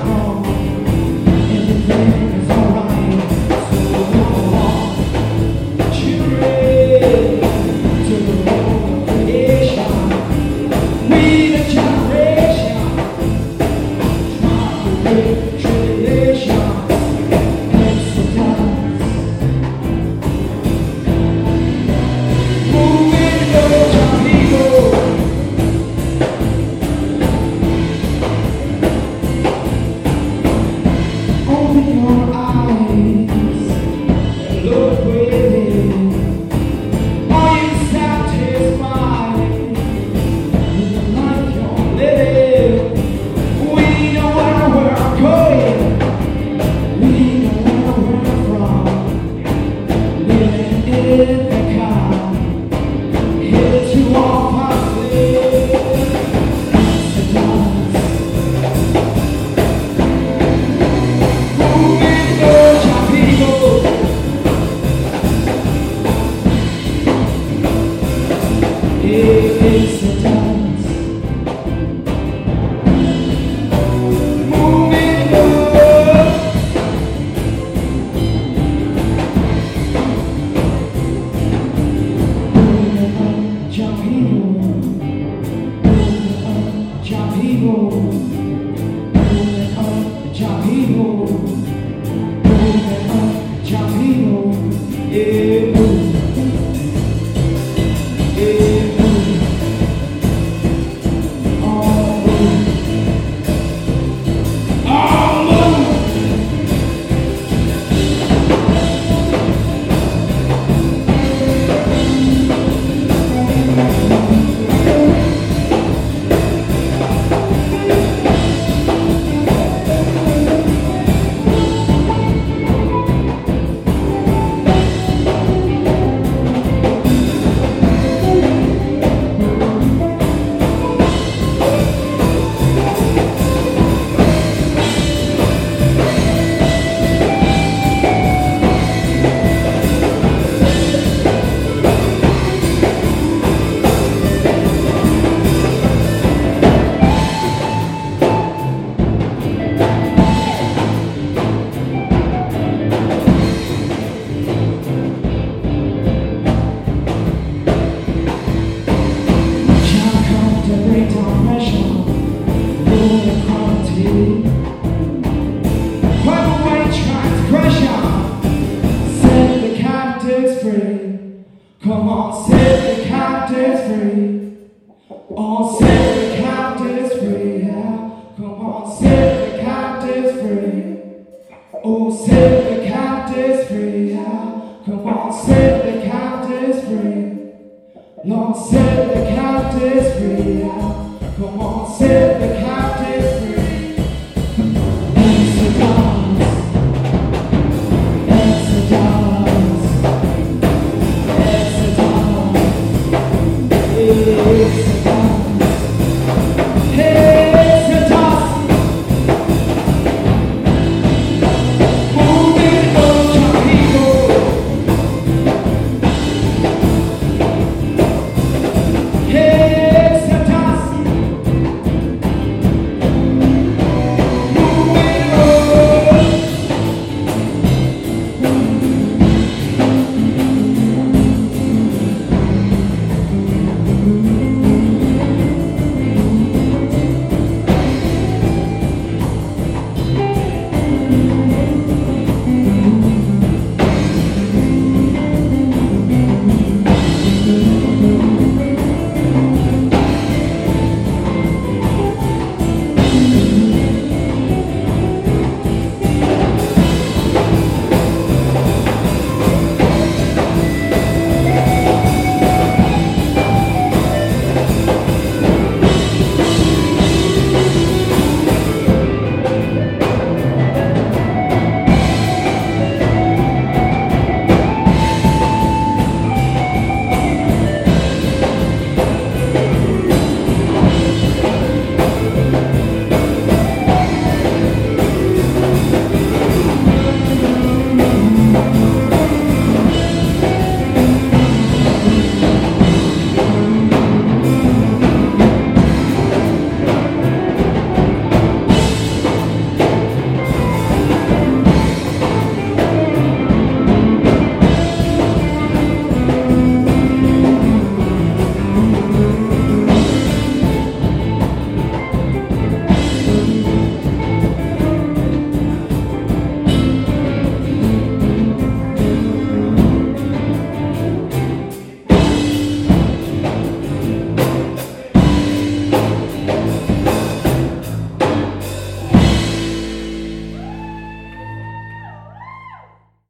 home. Ei. Come on, set the captives free. Oh, set the captives free. Yeah. Come on, set the captives free. Oh, set the captives free. Yeah. Come on, set the captives free. Lord, set the captives free. Yeah. Come on, set